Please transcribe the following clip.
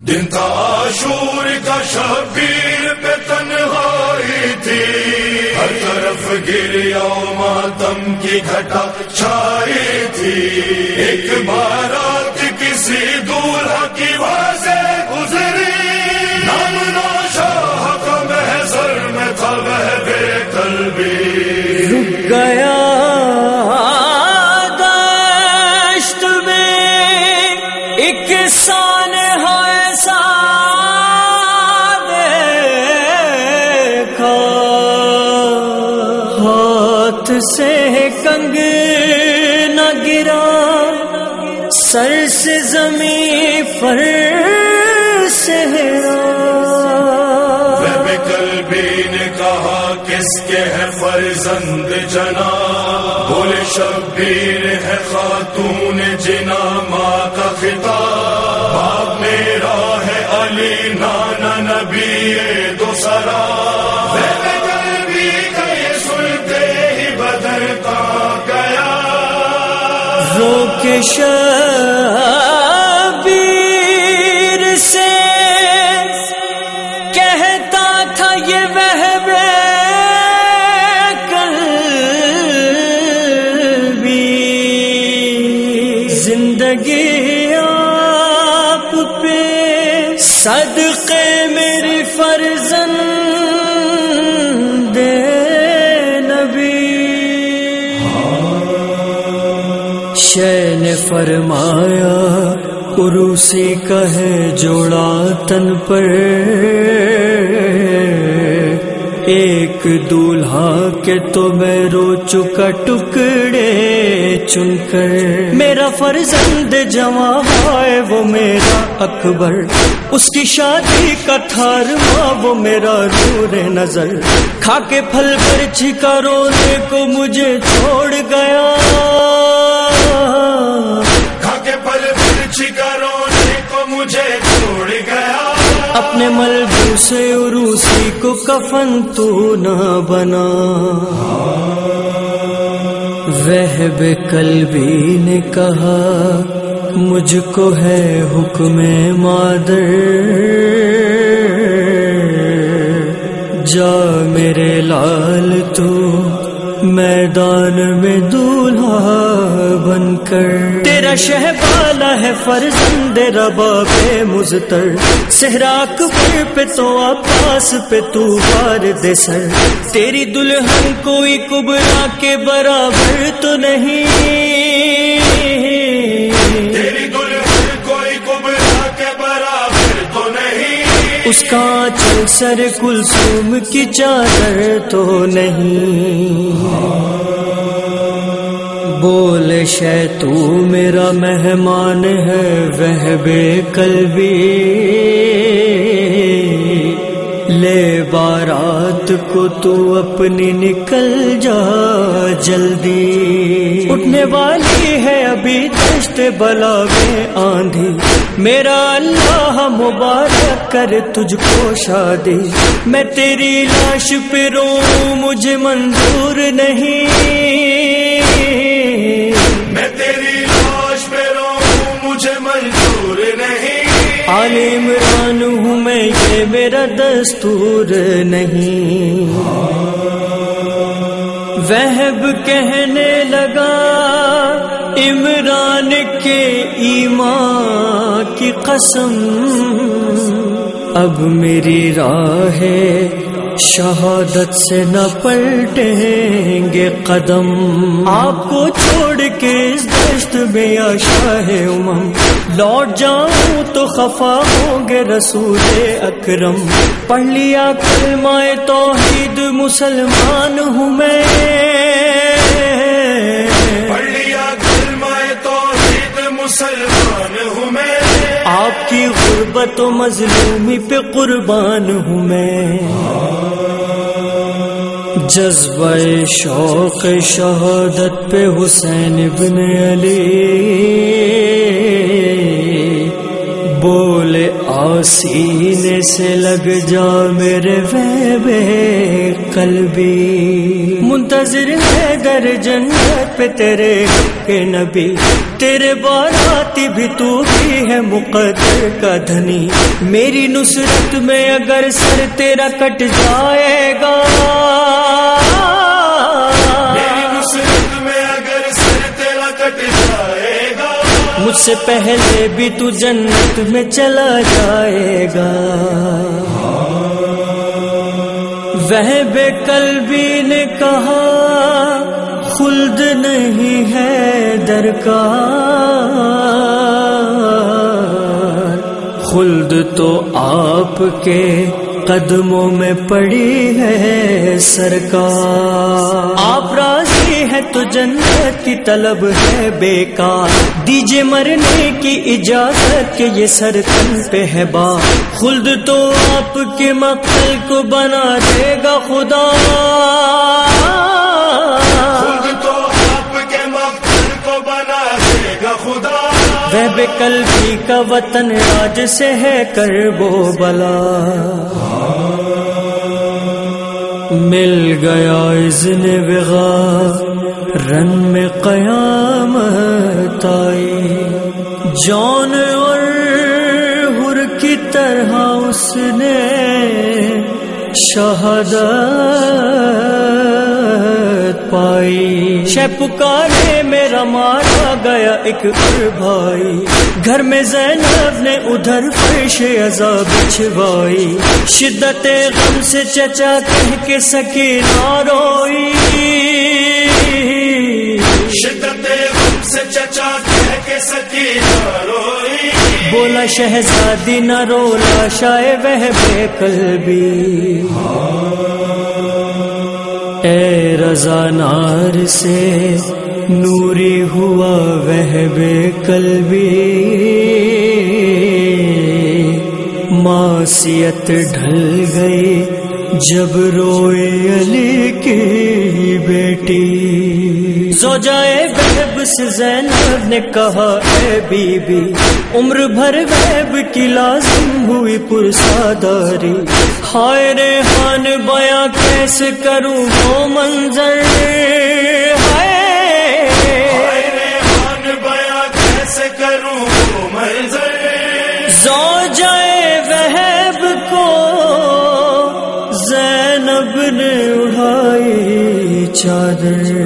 دن عاشور کا شبیر پہ تنہائی تھی۔ ہر طرف گریا ماتم کی گھٹا چھائی تھی۔ ایک بارات کسی دولہا کی واضح گزری۔ نام شاہ کا محضر میں تھا وہ بے قلبی رک گیا دشت میں ایک سال ہاتھ سے کنگ نہ گرا۔ سر سے زمین پر سہرا بے قلبی نے کہا، کس کے ہے فرزند جنا؟ بولے شبیر ہے خاتون جنا، ماں دوسرا سنتے ہی بدلتا گیا۔ رو کے شبیر سے کہتا تھا یہ وہ بھی زندگی آپ پہ صدقے نے فرمایا عروسی کا ہے جوڑا تن پر۔ ایک دولہا کے تو میں رو چکا ٹکڑے چن کر۔ میرا فرزند جمع ہے، وہ میرا اکبر۔ اس کی شادی کا تھار ماں، وہ میرا نور نظر۔ کھا کے پھل پر چھکا رونے کو مجھے چھوڑ گیا۔ اپنے ملبو سے عروسی کو کفن تو نہ بنا۔ وہ قلبی نے کہا، مجھ کو ہے حکم مادر۔ جا میرے لال تو میدان میں دولہا۔ بن کر تیرا شہ بالا ہے فرزند ربا پہ مزتر سہراک پر پہ تو آپاس پہ تو بار دے سر۔ تیری دلہن کوئی کبرا کے برابر تو نہیں۔ تیری دلہن کوئی کبرا کے برابر تو نہیں۔ اس کا چل سر کلثوم کی چادر تو نہیں۔ بول شے تو میرا مہمان ہے، وہ بے قلبی۔ لے بارات کو تو اپنی نکل جا جلدی۔ اٹھنے والی ہے ابھی دشت بلا میں آندھی۔ میرا اللہ مبارک کر تجھ کو شادی۔ میں تیری لاش پہ رو مجھے منظور نہیں۔ دستور نہیں۔ وہب کہنے لگا عمران کے ایمان کی قسم۔ اب میری راہ ہے شہادت سے نہ پلٹیں گے قدم۔ آپ کو چھوڑ کے اس دشت میں یا شاہ امم۔ لوٹ جاؤں تو خفا ہوں گے رسول اکرم۔ پڑھ لیا کلمہ توحید، مسلمان ہوں میں۔ تو مظلومی پہ قربان ہوں میں۔ جذبہ شوق شہادت پہ حسین ابن علی۔ بولے آسینے سے لگ جا میرے وے قلبی منتظر ہے در جنت پہ تیرے کے نبی تیرے باراتی بھی تو بھی ہے مقدر کا دھنی میری نصرت میں اگر سر تیرا کٹ جائے گا مجھ سے پہلے بھی تو جنت میں چلا جائے گا وہ بے قلبی نے کہا، خلد نہیں ہے درکار۔ خلد تو آپ کے قدموں میں پڑی ہے سرکار۔ آپ راضی ہے تو جنت کی طلب ہے بیکار۔ دیجے مرنے کی اجازت کے یہ سر تن پہ ہے با خلد تو آپ کے مقتل کو بنا دے گا خدا۔ بے قلبی کا وطن آج سے ہے کر بو بلا۔ مل گیا اذن بغا رن میں قیامت آئی۔ جان اور ہر کی طرح اس نے شہادت پائی۔ شہ پکارے میرا مارا گیا ایک بھائی۔ گھر میں زینب نے ادھر فرش عذاب بچھوائی شدت غم سے چچا کہہ کے سکی روئی۔ شدت غم سے چچا کہہ کے سکی روئی۔ شہزادی نہ رولا شائے وہ بے قلبی۔ اے رضا نار سے نوری ہوا وہ بے قلبی۔ معصیت ڈھل گئی جب روئے علی کی بیٹی۔ زوجائے ویب سے زینب نے کہا، اے بی بی عمر بھر ویب کی لازم ہوئی پرساداری۔ ہائے ریحان، بیاں کیسے کروں وہ منظر۔ چادر۔